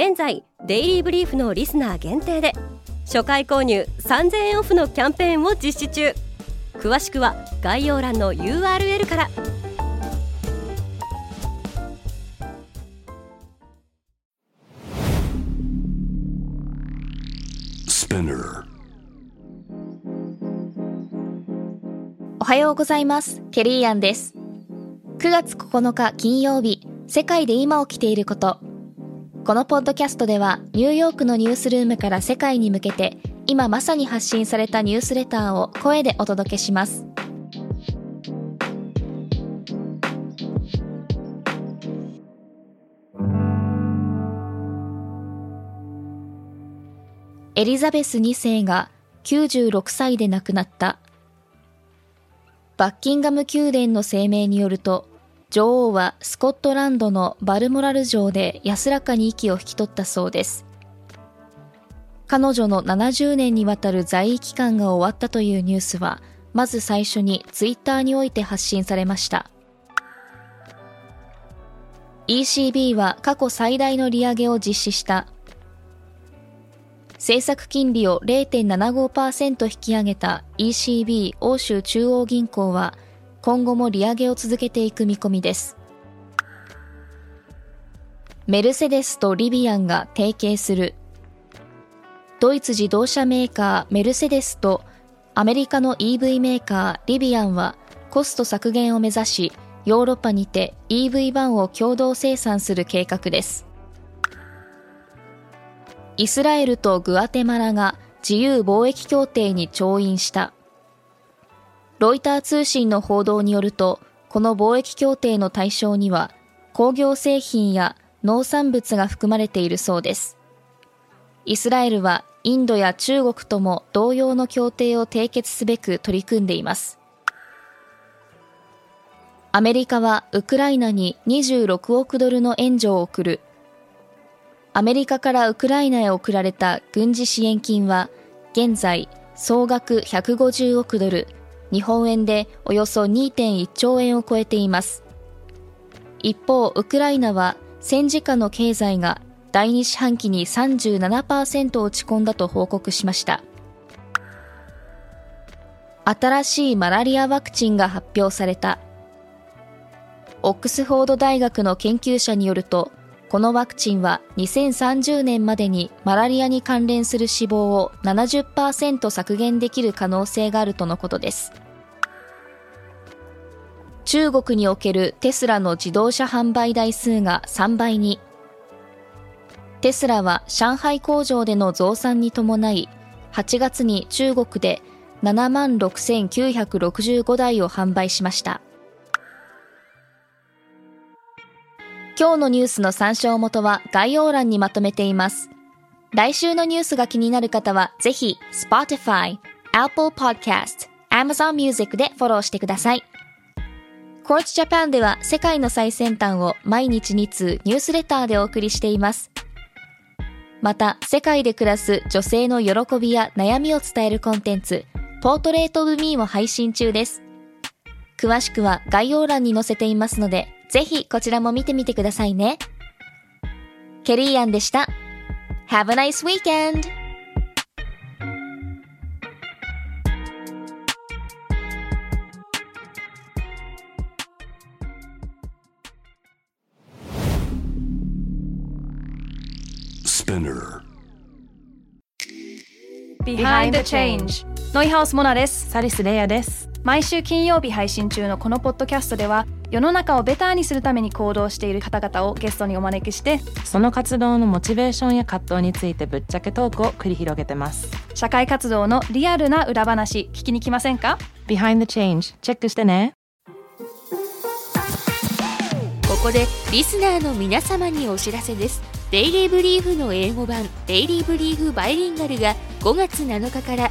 現在デイリーブリーフのリスナー限定で初回購入3000円オフのキャンペーンを実施中。詳しくは概要欄の URL から。おはようございます。ケリーアンです。9月9日金曜日世界で今起きていることこのポッドキャストではニューヨークのニュースルームから世界に向けて今まさに発信されたニュースレターを声でお届けします。エリザベス2世が96歳で亡くなった。バッキンガム宮殿の声明によると女王はスコットランドのバルモラル城で安らかに息を引き取ったそうです。彼女の70年にわたる在位期間が終わったというニュースは、まず最初にツイッターにおいて発信されました。ECB は過去最大の利上げを実施した。政策金利を0.75%引き上げた ECB 欧州中央銀行は、今後も利上げを続けていく見込みです。メルセデスとリビアンが提携する。ドイツ自動車メーカーメルセデスとアメリカの EV メーカーリビアンはコスト削減を目指し、ヨーロッパにて EV 版を共同生産する計画です。イスラエルとグアテマラが自由貿易協定に調印した。ロイター通信の報道によると、この貿易協定の対象には、工業製品や農産物が含まれているそうです。イスラエルはインドや中国とも同様の協定を締結すべく取り組んでいます。アメリカはウクライナに26億ドルの援助を送る。アメリカからウクライナへ送られた軍事支援金は、現在総額150億ドル、日本円でおよそ2.1兆円を超えています。一方、ウクライナは戦時下の経済が第2四半期に37%落ち込んだと報告しました。新しいマラリアワクチンが発表された。オックスフォード大学の研究者によると、このワクチンは2030年までにマラリアに関連する死亡を70%削減できる可能性があるとのことです。中国におけるテスラの自動車販売台数が3倍に。テスラは上海工場での増産に伴い、8月に中国で7万6965台を販売しました。今日のニュースの参照元は概要欄にまとめています。来週のニュースが気になる方は、ぜひ Spotify、Apple Podcast、Amazon Music でフォローしてください。Quartz Japan では世界の最先端を毎日2通ニュースレターでお送りしています。また、世界で暮らす女性の喜びや悩みを伝えるコンテンツ、ポートレートオブミーも配信中です。詳しくは概要欄に載せていますので、ぜひこちらも見てみてくださいね。ケリーアンでした。Have a nice weekend! Behind the Change ノイハウスモナですサリスレイヤです毎週金曜日配信中のこのポッドキャストでは世の中をベターにするために行動している方々をゲストにお招きしてその活動のモチベーションや葛藤についてぶっちゃけトークを繰り広げてます。社会活動のリアルな裏話聞きに来ませんか？Behind the Change チェックしてね。ここでリスナーの皆様にお知らせです。デイリーブリーフの英語版デイリーブリーフバイリンガルが5月7日から